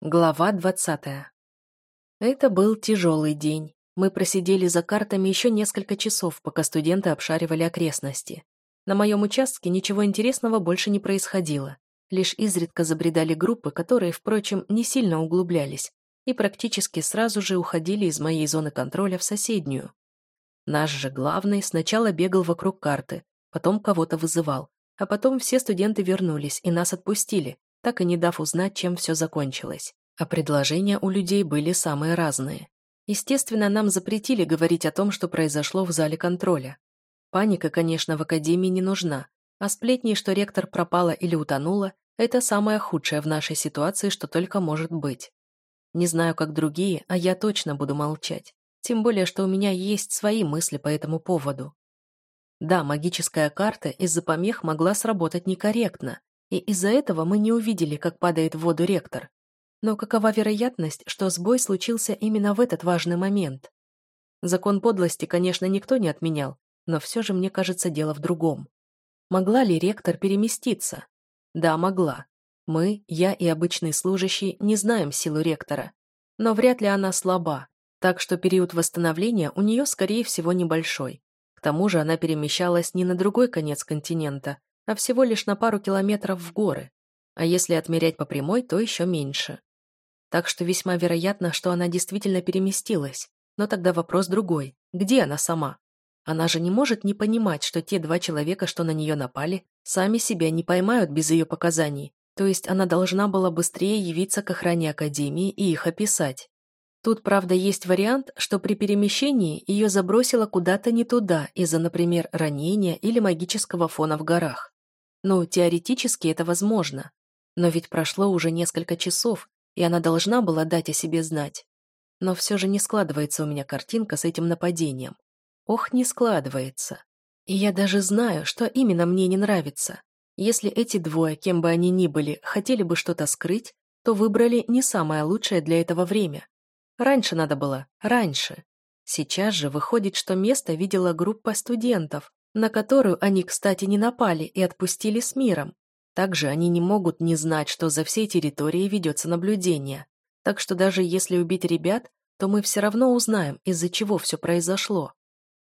Глава двадцатая. Это был тяжелый день. Мы просидели за картами еще несколько часов, пока студенты обшаривали окрестности. На моем участке ничего интересного больше не происходило. Лишь изредка забредали группы, которые, впрочем, не сильно углублялись и практически сразу же уходили из моей зоны контроля в соседнюю. Наш же главный сначала бегал вокруг карты, потом кого-то вызывал, а потом все студенты вернулись и нас отпустили, так и не дав узнать, чем все закончилось. А предложения у людей были самые разные. Естественно, нам запретили говорить о том, что произошло в зале контроля. Паника, конечно, в академии не нужна, а сплетни, что ректор пропала или утонула, это самое худшее в нашей ситуации, что только может быть. Не знаю, как другие, а я точно буду молчать. Тем более, что у меня есть свои мысли по этому поводу. Да, магическая карта из-за помех могла сработать некорректно, и из-за этого мы не увидели, как падает в воду ректор. Но какова вероятность, что сбой случился именно в этот важный момент? Закон подлости, конечно, никто не отменял, но все же мне кажется дело в другом. Могла ли ректор переместиться? Да, могла. Мы, я и обычный служащий, не знаем силу ректора. Но вряд ли она слаба, так что период восстановления у нее, скорее всего, небольшой. К тому же она перемещалась не на другой конец континента, а всего лишь на пару километров в горы, а если отмерять по прямой, то еще меньше. Так что весьма вероятно, что она действительно переместилась. Но тогда вопрос другой. Где она сама? Она же не может не понимать, что те два человека, что на нее напали, сами себя не поймают без ее показаний. То есть она должна была быстрее явиться к охране Академии и их описать. Тут, правда, есть вариант, что при перемещении ее забросило куда-то не туда из-за, например, ранения или магического фона в горах. Ну, теоретически это возможно. Но ведь прошло уже несколько часов, и она должна была дать о себе знать. Но все же не складывается у меня картинка с этим нападением. Ох, не складывается. И я даже знаю, что именно мне не нравится. Если эти двое, кем бы они ни были, хотели бы что-то скрыть, то выбрали не самое лучшее для этого время. Раньше надо было, раньше. Сейчас же выходит, что место видела группа студентов, на которую они, кстати, не напали и отпустили с миром. Также они не могут не знать, что за всей территорией ведется наблюдение. Так что даже если убить ребят, то мы все равно узнаем, из-за чего все произошло.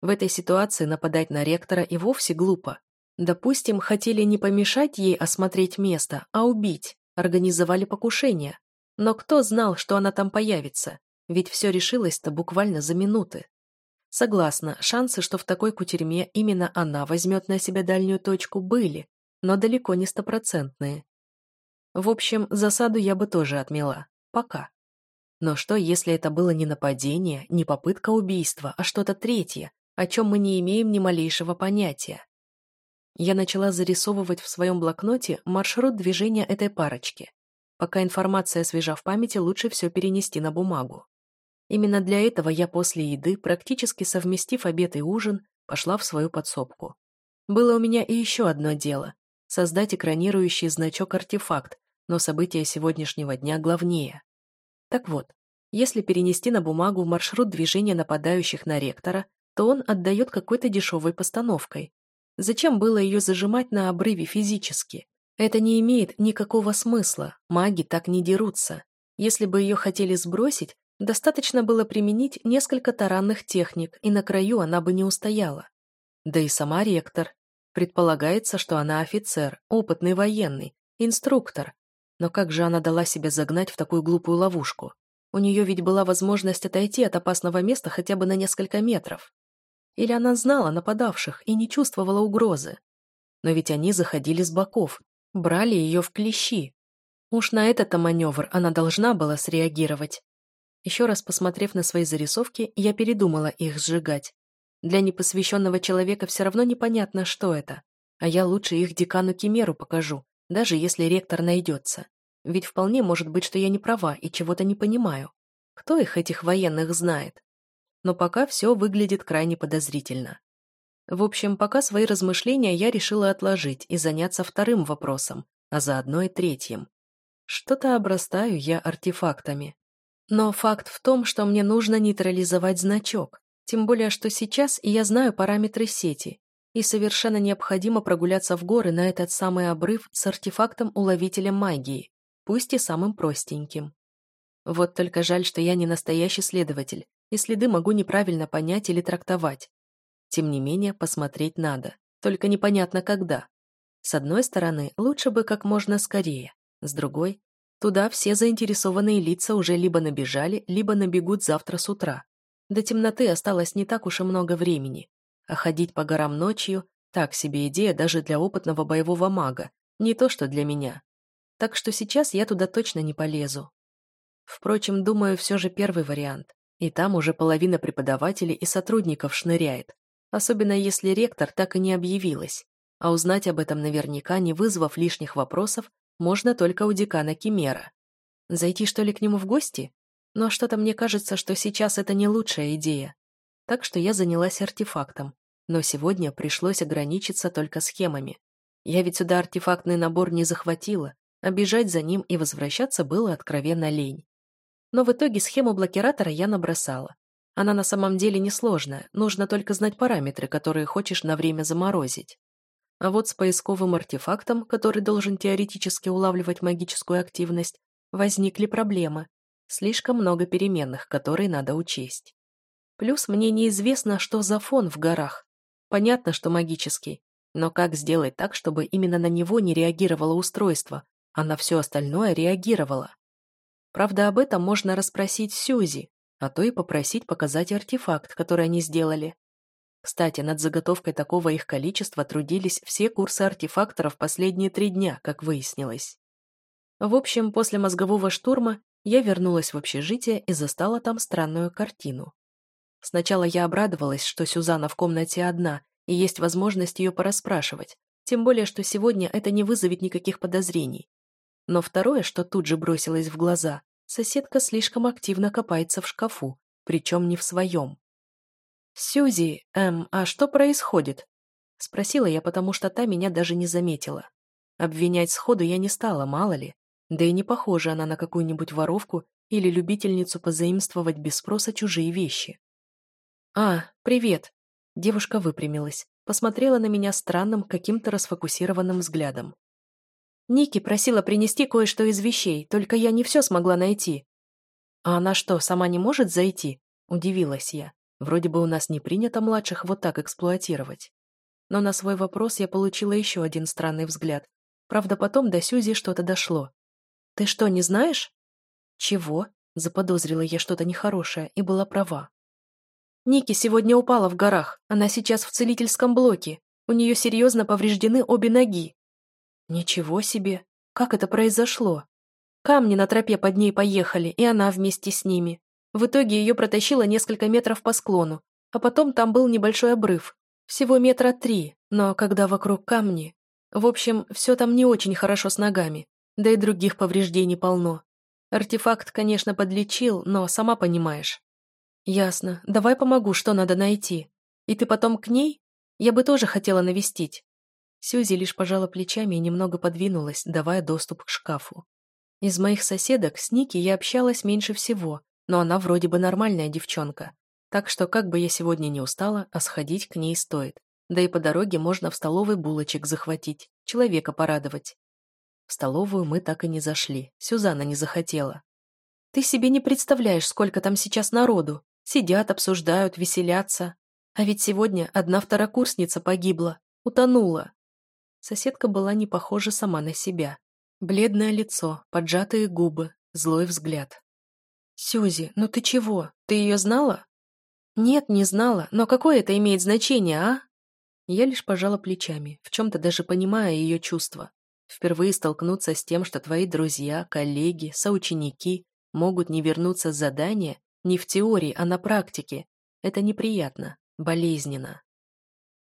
В этой ситуации нападать на ректора и вовсе глупо. Допустим, хотели не помешать ей осмотреть место, а убить, организовали покушение. Но кто знал, что она там появится? Ведь все решилось-то буквально за минуты. Согласна, шансы, что в такой кутерьме именно она возьмет на себя дальнюю точку, были, но далеко не стопроцентные. В общем, засаду я бы тоже отмела. Пока. Но что, если это было не нападение, не попытка убийства, а что-то третье, о чем мы не имеем ни малейшего понятия? Я начала зарисовывать в своем блокноте маршрут движения этой парочки. Пока информация свежа в памяти, лучше все перенести на бумагу. Именно для этого я после еды, практически совместив обед и ужин, пошла в свою подсобку. Было у меня и еще одно дело – создать экранирующий значок-артефакт, но события сегодняшнего дня главнее. Так вот, если перенести на бумагу маршрут движения нападающих на ректора, то он отдает какой-то дешевой постановкой. Зачем было ее зажимать на обрыве физически? Это не имеет никакого смысла, маги так не дерутся. Если бы ее хотели сбросить, Достаточно было применить несколько таранных техник, и на краю она бы не устояла. Да и сама ректор. Предполагается, что она офицер, опытный военный, инструктор. Но как же она дала себя загнать в такую глупую ловушку? У нее ведь была возможность отойти от опасного места хотя бы на несколько метров. Или она знала нападавших и не чувствовала угрозы? Но ведь они заходили с боков, брали ее в клещи. Уж на этот-то маневр она должна была среагировать. Еще раз посмотрев на свои зарисовки, я передумала их сжигать. Для непосвященного человека все равно непонятно, что это. А я лучше их декану Кимеру покажу, даже если ректор найдется. Ведь вполне может быть, что я не права и чего-то не понимаю. Кто их, этих военных, знает? Но пока все выглядит крайне подозрительно. В общем, пока свои размышления я решила отложить и заняться вторым вопросом, а заодно и третьим. Что-то обрастаю я артефактами. Но факт в том, что мне нужно нейтрализовать значок, тем более, что сейчас я знаю параметры сети, и совершенно необходимо прогуляться в горы на этот самый обрыв с артефактом-уловителем магии, пусть и самым простеньким. Вот только жаль, что я не настоящий следователь, и следы могу неправильно понять или трактовать. Тем не менее, посмотреть надо. Только непонятно когда. С одной стороны, лучше бы как можно скорее. С другой, туда все заинтересованные лица уже либо набежали, либо набегут завтра с утра. До темноты осталось не так уж и много времени. А ходить по горам ночью – так себе идея даже для опытного боевого мага, не то что для меня. Так что сейчас я туда точно не полезу. Впрочем, думаю, все же первый вариант. И там уже половина преподавателей и сотрудников шныряет, особенно если ректор так и не объявилась. А узнать об этом наверняка, не вызвав лишних вопросов, можно только у декана Кимера. Зайти, что ли, к нему в гости? Но что-то мне кажется, что сейчас это не лучшая идея. Так что я занялась артефактом. Но сегодня пришлось ограничиться только схемами. Я ведь сюда артефактный набор не захватила, а бежать за ним и возвращаться было откровенно лень. Но в итоге схему блокиратора я набросала. Она на самом деле несложная, нужно только знать параметры, которые хочешь на время заморозить. А вот с поисковым артефактом, который должен теоретически улавливать магическую активность, возникли проблемы. Слишком много переменных, которые надо учесть. Плюс мне неизвестно, что за фон в горах. Понятно, что магический, но как сделать так, чтобы именно на него не реагировало устройство, а на все остальное реагировало? Правда, об этом можно расспросить Сюзи, а то и попросить показать артефакт, который они сделали. Кстати, над заготовкой такого их количества трудились все курсы артефакторов последние три дня, как выяснилось. В общем, после мозгового штурма я вернулась в общежитие и застала там странную картину. Сначала я обрадовалась, что Сюзанна в комнате одна, и есть возможность ее порасспрашивать, тем более, что сегодня это не вызовет никаких подозрений. Но второе, что тут же бросилось в глаза, Соседка слишком активно копается в шкафу, причем не в своем. «Сюзи, эм, а что происходит?» Спросила я, потому что та меня даже не заметила. Обвинять сходу я не стала, мало ли. Да и не похожа она на какую-нибудь воровку или любительницу позаимствовать без спроса чужие вещи. «А, привет!» Девушка выпрямилась, посмотрела на меня странным, каким-то расфокусированным взглядом. Ники просила принести кое-что из вещей, только я не все смогла найти. А она что, сама не может зайти? Удивилась я. Вроде бы у нас не принято младших вот так эксплуатировать. Но на свой вопрос я получила еще один странный взгляд. Правда, потом до Сюзи что-то дошло. «Ты что, не знаешь?» «Чего?» – заподозрила я что-то нехорошее и была права. Ники сегодня упала в горах. Она сейчас в целительском блоке. У нее серьезно повреждены обе ноги. Ничего себе! Как это произошло? Камни на тропе под ней поехали, и она вместе с ними. В итоге ее протащило несколько метров по склону, а потом там был небольшой обрыв. Всего метра три, но когда вокруг камни... В общем, все там не очень хорошо с ногами, да и других повреждений полно. Артефакт, конечно, подлечил, но сама понимаешь. Ясно. Давай помогу, что надо найти. И ты потом к ней? Я бы тоже хотела навестить. Сюзи лишь пожала плечами и немного подвинулась, давая доступ к шкафу. Из моих соседок с Ники я общалась меньше всего, но она вроде бы нормальная девчонка. Так что как бы я сегодня не устала, а сходить к ней стоит. Да и по дороге можно в столовой булочек захватить, человека порадовать. В столовую мы так и не зашли, Сюзанна не захотела. Ты себе не представляешь, сколько там сейчас народу. Сидят, обсуждают, веселятся. А ведь сегодня одна второкурсница погибла, утонула. Соседка была не похожа сама на себя. Бледное лицо, поджатые губы, злой взгляд. «Сюзи, ну ты чего? Ты ее знала?» «Нет, не знала, но какое это имеет значение, а?» Я лишь пожала плечами, в чем-то даже понимая ее чувства. Впервые столкнуться с тем, что твои друзья, коллеги, соученики могут не вернуться с задания не в теории, а на практике. Это неприятно, болезненно.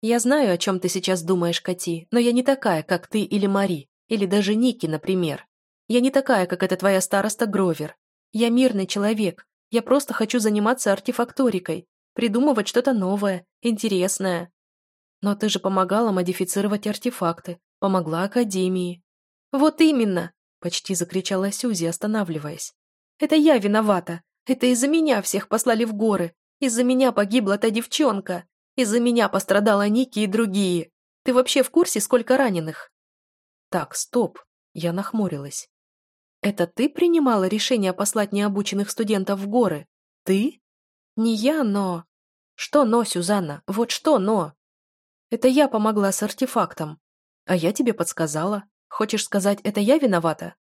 Я знаю, о чем ты сейчас думаешь, Кати, но я не такая, как ты или Мари, или даже Ники, например. Я не такая, как эта твоя староста Гровер. Я мирный человек. Я просто хочу заниматься артефакторикой, придумывать что-то новое, интересное. Но ты же помогала модифицировать артефакты, помогла Академии. Вот именно, почти закричала Сюзи, останавливаясь. Это я виновата. Это из-за меня всех послали в горы. Из-за меня погибла та девчонка. Из-за меня пострадала Ники и другие. Ты вообще в курсе, сколько раненых?» «Так, стоп!» Я нахмурилась. Это ты принимала решение послать необученных студентов в горы? Ты? Не я, но... Что но, Сюзанна? Вот что но? Это я помогла с артефактом. А я тебе подсказала. Хочешь сказать, это я виновата?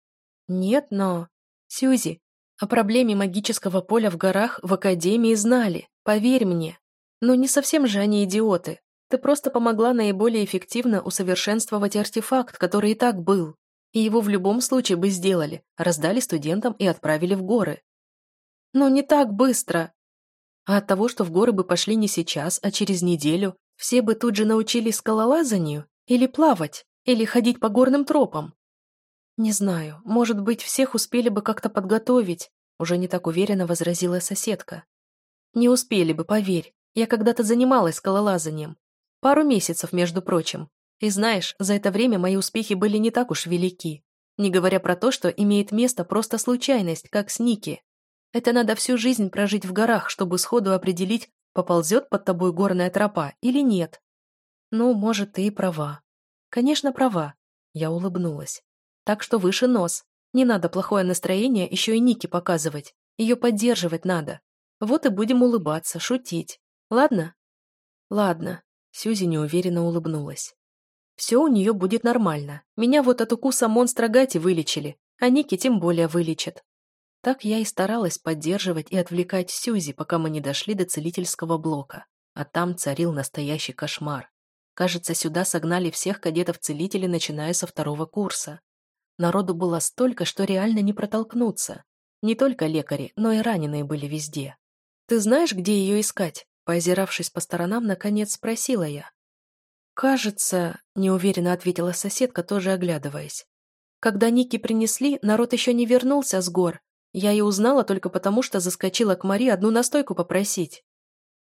Нет, но... Сюзи, о проблеме магического поля в горах в Академии знали, поверь мне. Но не совсем же они идиоты. Ты просто помогла наиболее эффективно усовершенствовать артефакт, который и так был. И его в любом случае бы сделали, раздали студентам и отправили в горы. Но не так быстро. А от того, что в горы бы пошли не сейчас, а через неделю, все бы тут же научились скалолазанию или плавать, или ходить по горным тропам. Не знаю, может быть, всех успели бы как-то подготовить, уже не так уверенно возразила соседка. Не успели бы, поверь. Я когда-то занималась скалолазанием. Пару месяцев, между прочим. И знаешь, за это время мои успехи были не так уж велики. Не говоря про то, что имеет место просто случайность, как с Ники. Это надо всю жизнь прожить в горах, чтобы сходу определить, поползет под тобой горная тропа или нет. Ну, может, ты и права. Конечно, права. Я улыбнулась. Так что выше нос. Не надо плохое настроение еще и Нике показывать. Ее поддерживать надо. Вот и будем улыбаться, шутить. Ладно? Ладно. Сюзи неуверенно улыбнулась. Все у нее будет нормально. Меня вот от укуса монстра Гати вылечили, а Ники тем более вылечат. Так я и старалась поддерживать и отвлекать Сюзи, пока мы не дошли до целительского блока. А там царил настоящий кошмар. Кажется, сюда согнали всех кадетов-целителей, начиная со второго курса. Народу было столько, что реально не протолкнуться. Не только лекари, но и раненые были везде. «Ты знаешь, где ее искать?» Поозиравшись по сторонам, наконец спросила я. «Кажется», — неуверенно ответила соседка, тоже оглядываясь. «Когда Ники принесли, народ еще не вернулся с гор, я и узнала только потому, что заскочила к Мари одну настойку попросить.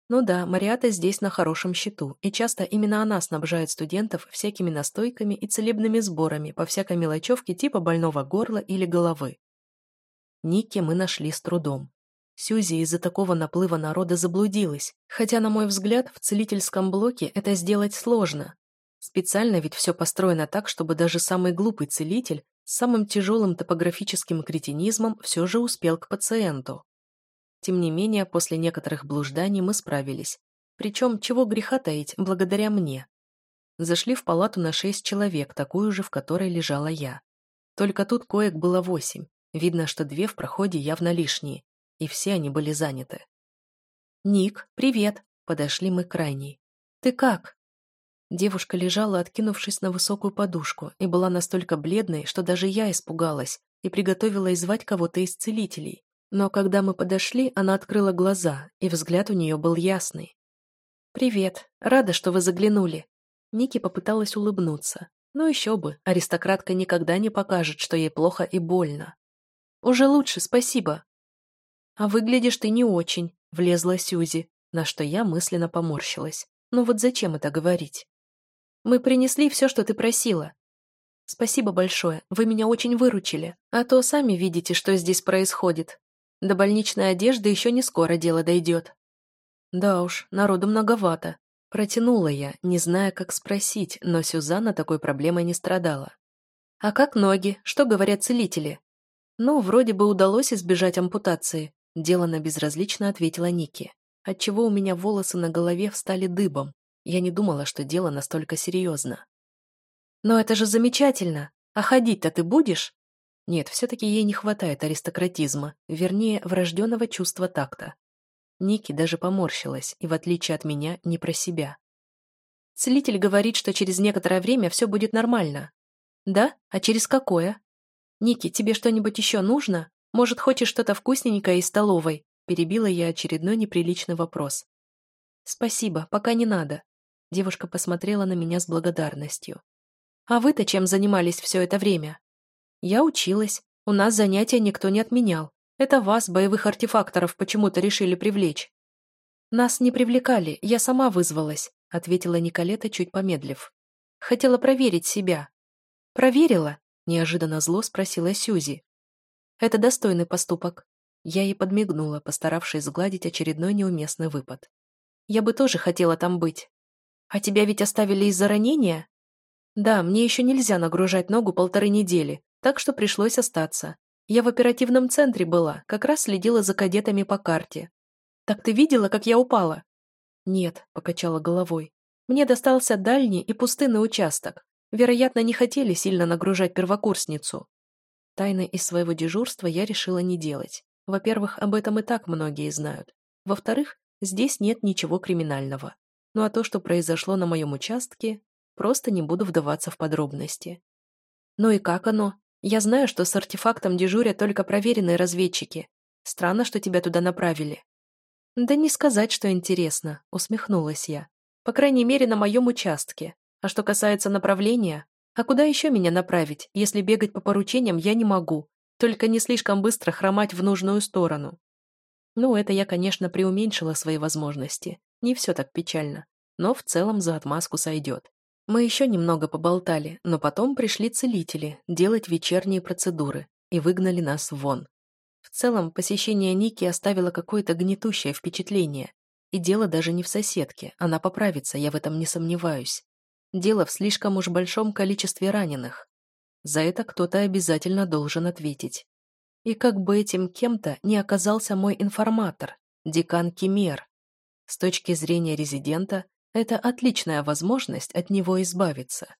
Ну да, Мариата здесь на хорошем счету, и часто именно она снабжает студентов всякими настойками и целебными сборами по всякой мелочевке типа больного горла или головы. Никки мы нашли с трудом. Сюзи из-за такого наплыва народа заблудилась, хотя, на мой взгляд, в целительском блоке это сделать сложно. Специально ведь все построено так, чтобы даже самый глупый целитель с самым тяжелым топографическим кретинизмом все же успел к пациенту. Тем не менее, после некоторых блужданий мы справились. Причем, чего греха таить, благодаря мне. Зашли в палату на шесть человек, такую же, в которой лежала я. Только тут коек было восемь. Видно, что две в проходе явно лишние, и все они были заняты. «Ник, привет!» – подошли мы к крайней. «Ты как?» Девушка лежала, откинувшись на высокую подушку, и была настолько бледной, что даже я испугалась и приготовилась звать кого-то из целителей. Но когда мы подошли, она открыла глаза, и взгляд у нее был ясный. «Привет. Рада, что вы заглянули». Ники попыталась улыбнуться. Ну еще бы, аристократка никогда не покажет, что ей плохо и больно. «Уже лучше, спасибо». «А выглядишь ты не очень», — влезла Сюзи, на что я мысленно поморщилась. «Ну вот зачем это говорить?» Мы принесли все, что ты просила. Спасибо большое, вы меня очень выручили. А то сами видите, что здесь происходит. До больничной одежды еще не скоро дело дойдет. Да уж, народу многовато. Протянула я, не зная, как спросить, но Сюзанна такой проблемой не страдала. «А как ноги? Что говорят целители?» «Ну, вроде бы удалось избежать ампутации», — делано безразлично ответила Ники, отчего у меня волосы на голове встали дыбом. Я не думала, что дело настолько серьезно. «Но это же замечательно! А ходить-то ты будешь?» Нет, все-таки ей не хватает аристократизма, вернее, врожденного чувства такта. Ники даже поморщилась, и в отличие от меня, не про себя. Целитель говорит, что через некоторое время все будет нормально. Да? А через какое? Ники, тебе что-нибудь еще нужно? Может, хочешь что-то вкусненькое из столовой? Перебила я очередной неприличный вопрос. Спасибо, пока не надо. Девушка посмотрела на меня с благодарностью. «А вы-то чем занимались все это время?» «Я училась. У нас занятия никто не отменял. Это вас, боевых артефакторов, почему-то решили привлечь». «Нас не привлекали, я сама вызвалась», — ответила Николета, чуть помедлив. «Хотела проверить себя». «Проверила?» — неожиданно зло спросила Сюзи. «Это достойный поступок». Я ей подмигнула, постаравшись сгладить очередной неуместный выпад. «Я бы тоже хотела там быть, «А тебя ведь оставили из-за ранения?» «Да, мне еще нельзя нагружать ногу полторы недели, так что пришлось остаться. Я в оперативном центре была, как раз следила за кадетами по карте. Так ты видела, как я упала? Нет, покачала головой. Мне достался дальний и пустынный участок. Вероятно, не хотели сильно нагружать первокурсницу. Тайны из своего дежурства я решила не делать. Во-первых, об этом и так многие знают. Во-вторых, здесь нет ничего криминального. Ну а то, что произошло на моем участке, просто не буду вдаваться в подробности. Ну и как оно? Я знаю, что с артефактом дежурят только проверенные разведчики. Странно, что тебя туда направили. Да не сказать, что интересно, усмехнулась я. По крайней мере, на моем участке. А что касается направления, а куда еще меня направить, если бегать по поручениям я не могу, только не слишком быстро хромать в нужную сторону? Ну, это я, конечно, преуменьшила свои возможности. Не все так печально. Но в целом за отмазку сойдет. Мы еще немного поболтали, но потом пришли целители делать вечерние процедуры и выгнали нас вон. В целом, посещение Ники оставило какое-то гнетущее впечатление. И дело даже не в соседке, она поправится, я в этом не сомневаюсь. Дело в слишком уж большом количестве раненых. За это кто-то обязательно должен ответить. И как бы этим кем-то не оказался мой информатор, декан Кемер. С точки зрения резидента, это отличная возможность от него избавиться.